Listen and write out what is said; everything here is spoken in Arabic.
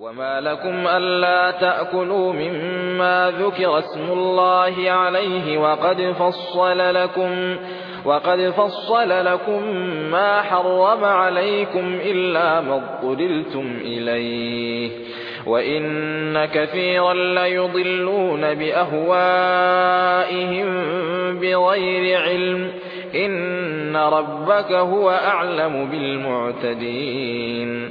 وما لكم ألا تأكلوا مما ذكر اسم الله عليه وقد فصل لكم وقد فصل لكم ما حرم عليكم إلا ما اضطررتم إليه وإن كثيرا ليضلون بأهوائهم بغير علم إن ربك هو أعلم بالمعتدين